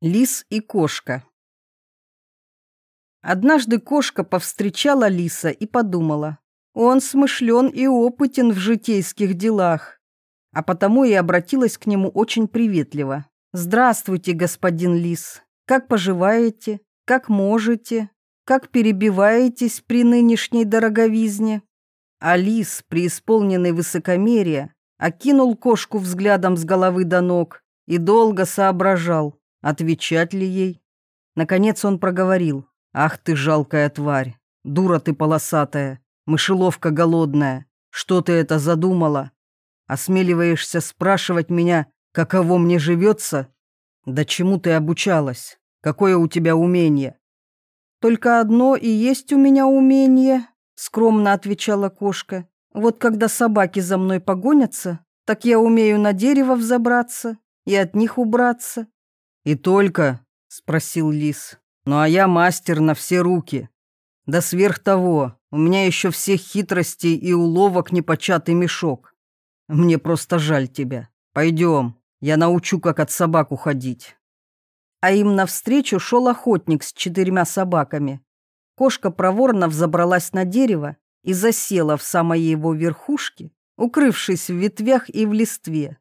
Лис и кошка. Однажды кошка повстречала лиса и подумала, он смышлен и опытен в житейских делах, а потому и обратилась к нему очень приветливо. «Здравствуйте, господин лис, как поживаете, как можете, как перебиваетесь при нынешней дороговизне?» А лис, преисполненный высокомерия, окинул кошку взглядом с головы до ног и долго соображал, Отвечать ли ей? Наконец он проговорил. «Ах ты жалкая тварь! Дура ты полосатая! Мышеловка голодная! Что ты это задумала? Осмеливаешься спрашивать меня, каково мне живется? Да чему ты обучалась? Какое у тебя умение?» «Только одно и есть у меня умение», — скромно отвечала кошка. «Вот когда собаки за мной погонятся, так я умею на дерево взобраться и от них убраться. «И только?» — спросил лис. «Ну а я мастер на все руки. Да сверх того, у меня еще всех хитростей и уловок непочатый мешок. Мне просто жаль тебя. Пойдем, я научу, как от собак уходить». А им навстречу шел охотник с четырьмя собаками. Кошка проворно взобралась на дерево и засела в самой его верхушке, укрывшись в ветвях и в листве.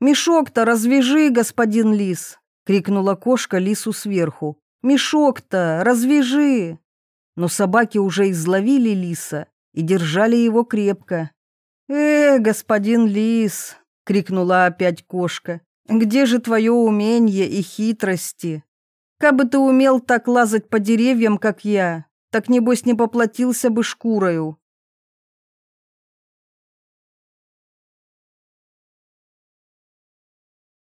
«Мешок-то развяжи, господин лис!» — крикнула кошка лису сверху. «Мешок-то, развяжи!» Но собаки уже изловили лиса и держали его крепко. «Э, господин лис!» — крикнула опять кошка. «Где же твое умение и хитрости? Как бы ты умел так лазать по деревьям, как я, так небось не поплатился бы шкурою.